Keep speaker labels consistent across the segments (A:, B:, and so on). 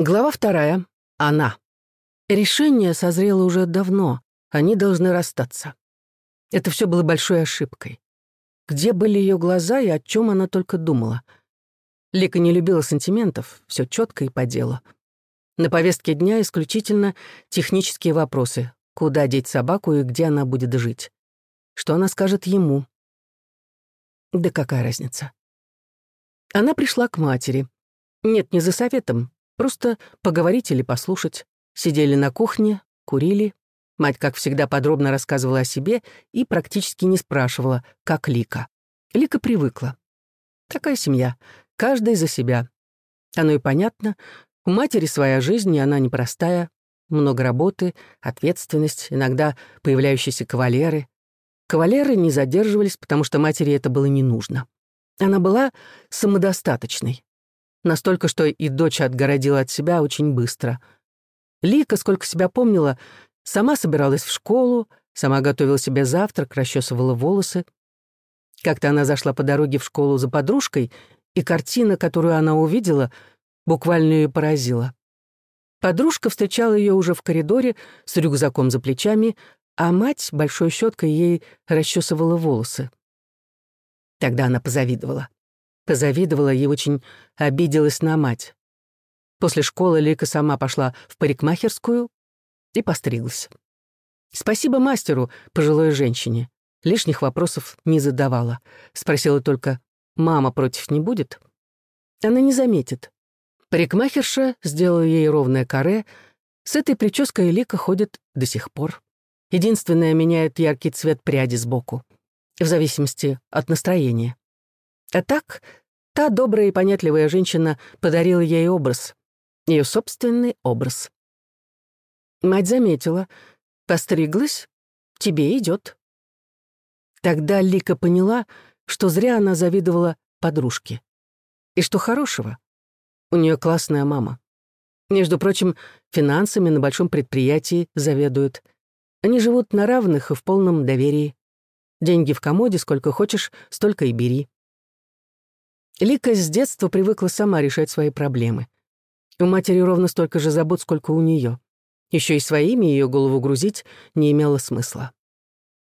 A: Глава вторая. Она. Решение созрело уже давно. Они должны расстаться. Это все было большой ошибкой. Где были ее глаза и о чем она только думала? Лика не любила сантиментов, все четко и по делу. На повестке дня исключительно технические вопросы. Куда деть собаку и где она будет жить? Что она скажет ему? Да какая разница? Она пришла к матери. Нет, не за советом, Просто поговорить или послушать. Сидели на кухне, курили. Мать, как всегда, подробно рассказывала о себе и практически не спрашивала, как Лика. Лика привыкла. Такая семья. Каждый за себя. Оно и понятно. У матери своя жизнь, и она непростая. Много работы, ответственность, иногда появляющиеся кавалеры. Кавалеры не задерживались, потому что матери это было не нужно. Она была самодостаточной. Настолько, что и дочь отгородила от себя очень быстро. Лика, сколько себя помнила, сама собиралась в школу, сама готовила себе завтрак, расчесывала волосы. Как-то она зашла по дороге в школу за подружкой, и картина, которую она увидела, буквально ее поразила. Подружка встречала ее уже в коридоре с рюкзаком за плечами, а мать большой щеткой ей расчесывала волосы. Тогда она позавидовала. Позавидовала и очень обиделась на мать. После школы Лика сама пошла в парикмахерскую и постриглась. Спасибо мастеру, пожилой женщине. Лишних вопросов не задавала. Спросила только, мама против не будет? Она не заметит. Парикмахерша сделала ей ровное каре. С этой прической Лика ходит до сих пор. Единственное, меняет яркий цвет пряди сбоку. В зависимости от настроения. А так, та добрая и понятливая женщина подарила ей образ. Ее собственный образ. Мать заметила. «Постриглась? Тебе идет. Тогда Лика поняла, что зря она завидовала подружке. И что хорошего. У нее классная мама. Между прочим, финансами на большом предприятии заведуют. Они живут на равных и в полном доверии. Деньги в комоде, сколько хочешь, столько и бери. Лика с детства привыкла сама решать свои проблемы. У матери ровно столько же забот, сколько у нее. Еще и своими ее голову грузить не имело смысла.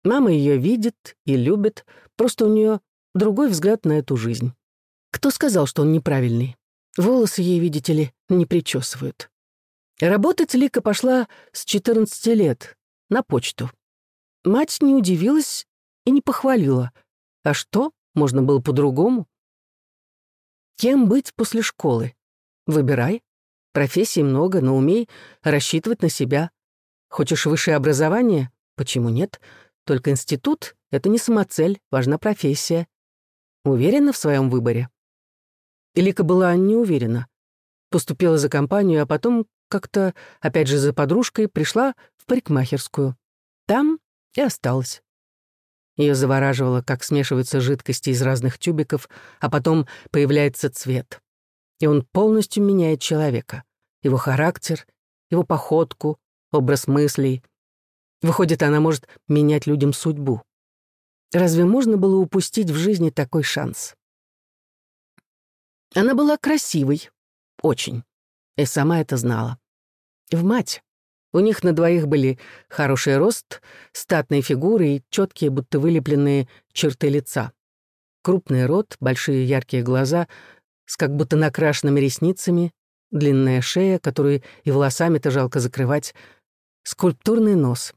A: Мама ее видит и любит, просто у нее другой взгляд на эту жизнь. Кто сказал, что он неправильный? Волосы ей, видите ли, не причесывают. Работать Лика пошла с 14 лет, на почту. Мать не удивилась и не похвалила. А что, можно было по-другому? Кем быть после школы? Выбирай. Профессий много, но умей рассчитывать на себя. Хочешь высшее образование? Почему нет? Только институт — это не самоцель, важна профессия. Уверена в своем выборе? Илика была не уверена. Поступила за компанию, а потом как-то, опять же за подружкой, пришла в парикмахерскую. Там и осталась. Ее завораживало, как смешиваются жидкости из разных тюбиков, а потом появляется цвет. И он полностью меняет человека. Его характер, его походку, образ мыслей. Выходит, она может менять людям судьбу. Разве можно было упустить в жизни такой шанс? Она была красивой. Очень. И сама это знала. В мать. У них на двоих были хороший рост, статные фигуры и четкие, будто вылепленные черты лица. Крупный рот, большие яркие глаза с как будто накрашенными ресницами, длинная шея, которую и волосами-то жалко закрывать, скульптурный нос.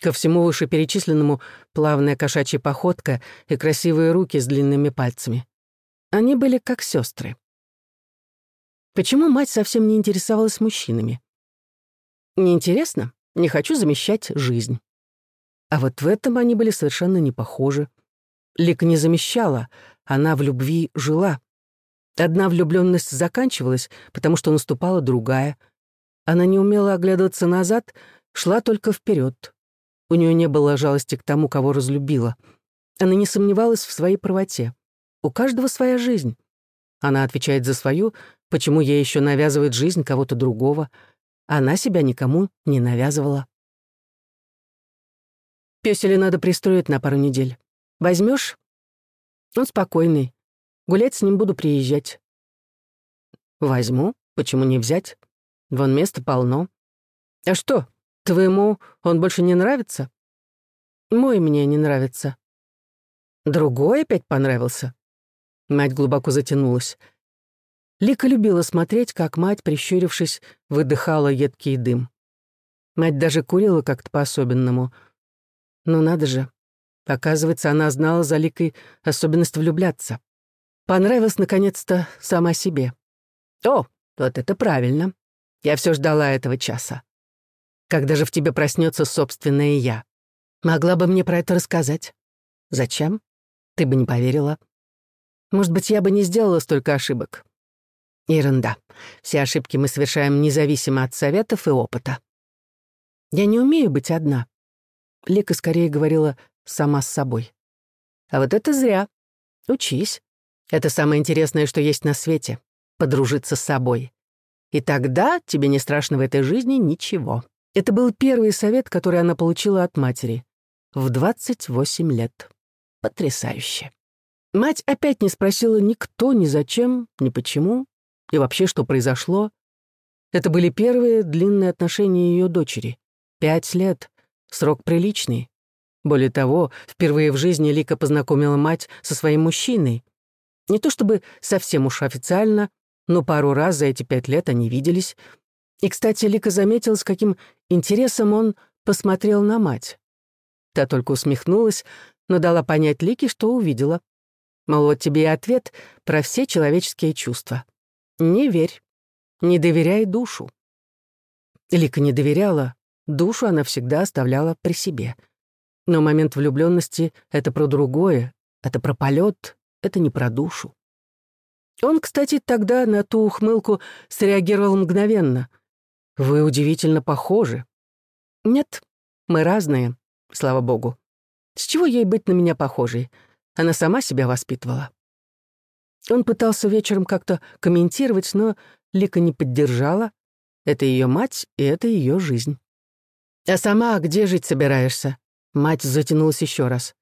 A: Ко всему вышеперечисленному плавная кошачья походка и красивые руки с длинными пальцами. Они были как сестры. Почему мать совсем не интересовалась мужчинами? Неинтересно, не хочу замещать жизнь. А вот в этом они были совершенно не похожи. Лика не замещала, она в любви жила. Одна влюбленность заканчивалась, потому что наступала другая. Она не умела оглядываться назад, шла только вперед. У нее не было жалости к тому, кого разлюбила. Она не сомневалась в своей правоте. У каждого своя жизнь. Она отвечает за свою, почему ей еще навязывает жизнь кого-то другого — она себя никому не навязывала. Пёселя надо пристроить на пару недель. Возьмешь? Он спокойный. Гулять с ним буду приезжать. Возьму, Почему не взять? Вон места полно. А что, твоему он больше не нравится? Мой мне не нравится. Другой опять понравился. Мать глубоко затянулась. Лика любила смотреть, как мать, прищурившись, выдыхала едкий дым. Мать даже курила как-то по-особенному. Ну надо же. Оказывается, она знала за Ликой особенность влюбляться. Понравилась, наконец-то, сама себе. О, вот это правильно. Я все ждала этого часа. Когда же в тебе проснется собственное «я»? Могла бы мне про это рассказать. Зачем? Ты бы не поверила. Может быть, я бы не сделала столько ошибок. Ерунда. Все ошибки мы совершаем независимо от советов и опыта. Я не умею быть одна. Лика скорее говорила сама с собой. А вот это зря. Учись. Это самое интересное, что есть на свете — подружиться с собой. И тогда тебе не страшно в этой жизни ничего. Это был первый совет, который она получила от матери. В 28 лет. Потрясающе. Мать опять не спросила ни кто, ни зачем, ни почему, и вообще, что произошло. Это были первые длинные отношения ее дочери. Пять лет. Срок приличный. Более того, впервые в жизни Лика познакомила мать со своим мужчиной. Не то чтобы совсем уж официально, но пару раз за эти пять лет они виделись. И, кстати, Лика заметила, с каким интересом он посмотрел на мать. Та только усмехнулась, но дала понять Лике, что увидела. Мол, вот тебе и ответ про все человеческие чувства. Не верь, не доверяй душу. Лика не доверяла, душу она всегда оставляла при себе. Но момент влюбленности — это про другое, это про полет, это не про душу. Он, кстати, тогда на ту ухмылку среагировал мгновенно. «Вы удивительно похожи». «Нет, мы разные, слава богу. С чего ей быть на меня похожей? Она сама себя воспитывала». Он пытался вечером как-то комментировать, но Лика не поддержала. Это ее мать, и это ее жизнь. «А сама где жить собираешься?» Мать затянулась еще раз.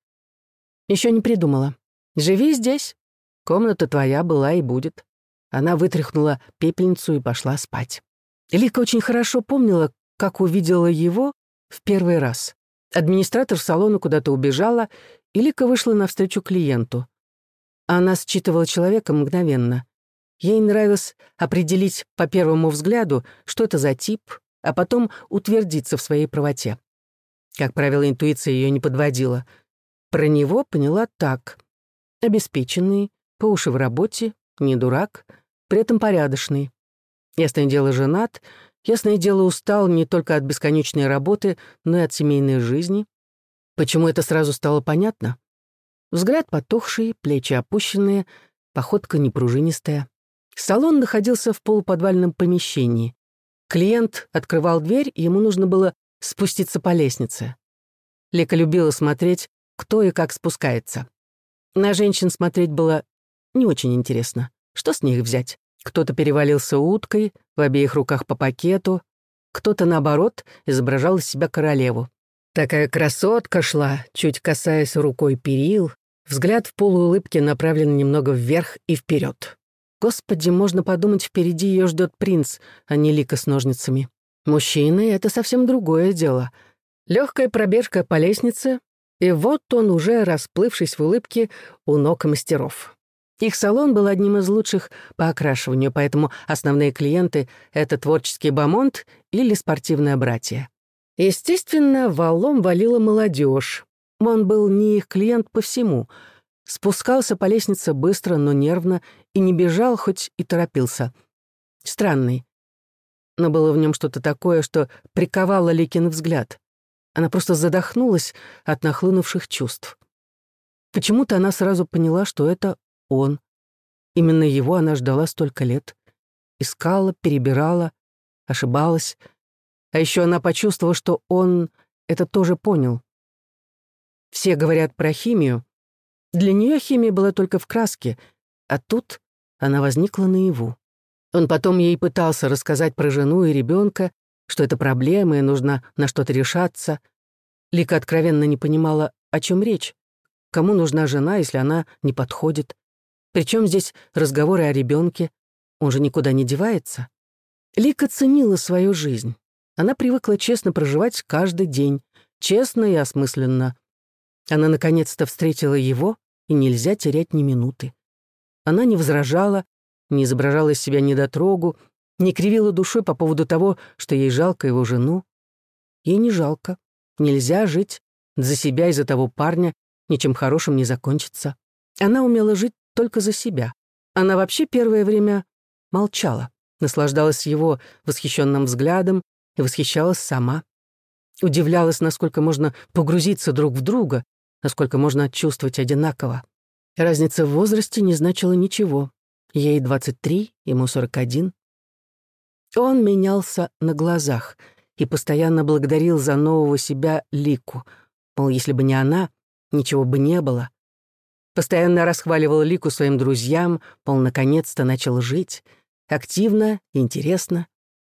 A: Еще не придумала. Живи здесь. Комната твоя была и будет». Она вытряхнула пепельницу и пошла спать. Лика очень хорошо помнила, как увидела его в первый раз. Администратор салона куда-то убежала, и Лика вышла навстречу клиенту. Она считывала человека мгновенно. Ей нравилось определить по первому взгляду, что это за тип, а потом утвердиться в своей правоте. Как правило, интуиция ее не подводила. Про него поняла так — Обеспеченный, по уши в работе, не дурак, при этом порядочный. Ясное дело, женат, ясное дело, устал не только от бесконечной работы, но и от семейной жизни. Почему это сразу стало понятно? Взгляд потухший, плечи опущенные, походка непружинистая. Салон находился в полуподвальном помещении. Клиент открывал дверь, и ему нужно было спуститься по лестнице. Лека любила смотреть, кто и как спускается. На женщин смотреть было не очень интересно. Что с них взять? Кто-то перевалился уткой, в обеих руках по пакету, кто-то, наоборот, изображал из себя королеву. Такая красотка шла, чуть касаясь рукой перил, взгляд в полуулыбке направлен немного вверх и вперед. Господи, можно подумать, впереди ее ждет принц, а не лика с ножницами. Мужчины — это совсем другое дело. Легкая пробежка по лестнице, и вот он уже, расплывшись в улыбке, у ног мастеров. Их салон был одним из лучших по окрашиванию, поэтому основные клиенты — это творческий бомонд или спортивное братье. Естественно, валом валила молодежь. Он был не их клиент по всему. Спускался по лестнице быстро, но нервно, и не бежал, хоть и торопился. Странный. Но было в нем что-то такое, что приковало Ликин взгляд. Она просто задохнулась от нахлынувших чувств. Почему-то она сразу поняла, что это он. Именно его она ждала столько лет. Искала, перебирала, ошибалась. А еще она почувствовала, что он это тоже понял. Все говорят про химию. Для нее химия была только в краске, а тут она возникла наяву. Он потом ей пытался рассказать про жену и ребенка, что это проблема и нужно на что-то решаться. Лика откровенно не понимала, о чем речь. Кому нужна жена, если она не подходит? Причем здесь разговоры о ребенке? Он же никуда не девается. Лика ценила свою жизнь. Она привыкла честно проживать каждый день, честно и осмысленно. Она наконец-то встретила его, и нельзя терять ни минуты. Она не возражала, не изображала из себя недотрогу, не кривила душой по поводу того, что ей жалко его жену. Ей не жалко. Нельзя жить за себя и за того парня, ничем хорошим не закончится. Она умела жить только за себя. Она вообще первое время молчала, наслаждалась его восхищенным взглядом и восхищалась сама. Удивлялась, насколько можно погрузиться друг в друга, насколько можно чувствовать одинаково. Разница в возрасте не значила ничего. Ей 23, ему 41. Он менялся на глазах и постоянно благодарил за нового себя Лику. Мол, если бы не она, ничего бы не было. Постоянно расхваливал Лику своим друзьям, мол, наконец-то начал жить. Активно, интересно.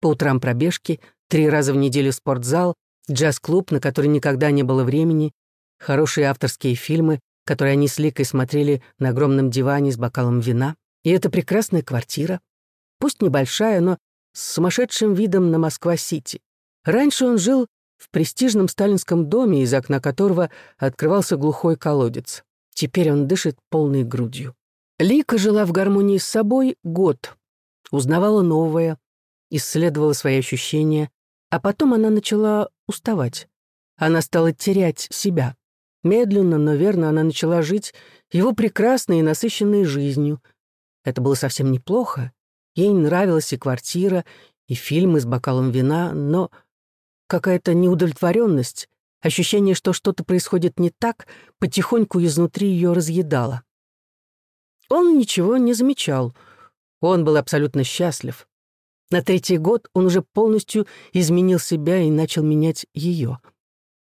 A: По утрам пробежки, три раза в неделю спортзал, джаз-клуб, на который никогда не было времени, хорошие авторские фильмы, которые они с Ликой смотрели на огромном диване с бокалом вина. И это прекрасная квартира. Пусть небольшая, но с сумасшедшим видом на Москва-Сити. Раньше он жил в престижном сталинском доме, из окна которого открывался глухой колодец. Теперь он дышит полной грудью. Лика жила в гармонии с собой год, узнавала новое, исследовала свои ощущения, а потом она начала уставать. Она стала терять себя. Медленно, но верно она начала жить его прекрасной и насыщенной жизнью. Это было совсем неплохо. Ей нравилась и квартира, и фильмы с бокалом вина, но какая-то неудовлетворенность, ощущение, что что-то происходит не так, потихоньку изнутри ее разъедало. Он ничего не замечал. Он был абсолютно счастлив. На третий год он уже полностью изменил себя и начал менять ее.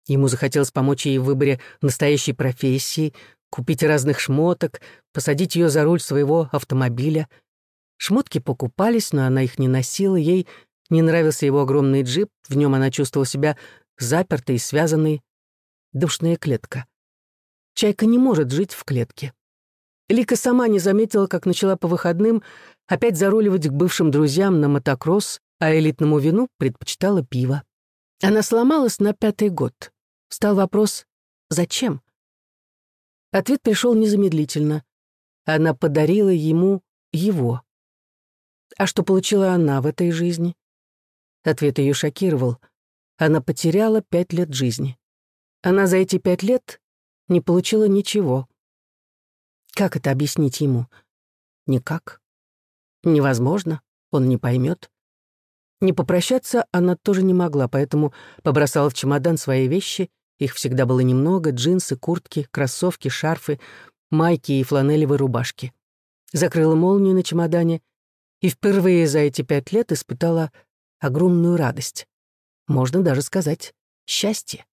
A: Ему захотелось помочь ей в выборе настоящей профессии, купить разных шмоток, посадить ее за руль своего автомобиля. Шмотки покупались, но она их не носила, ей не нравился его огромный джип, в нем она чувствовала себя запертой и связанной. Душная клетка. Чайка не может жить в клетке. Лика сама не заметила, как начала по выходным опять заруливать к бывшим друзьям на мотокросс, а элитному вину предпочитала пиво. Она сломалась на пятый год. Стал вопрос «Зачем?». Ответ пришел незамедлительно. Она подарила ему его. А что получила она в этой жизни? Ответ ее шокировал. Она потеряла пять лет жизни. Она за эти пять лет не получила ничего. Как это объяснить ему? Никак. Невозможно, он не поймет. Не попрощаться она тоже не могла, поэтому побросала в чемодан свои вещи их всегда было немного, джинсы, куртки, кроссовки, шарфы, майки и фланелевые рубашки. Закрыла молнию на чемодане и впервые за эти пять лет испытала огромную радость. Можно даже сказать, счастье.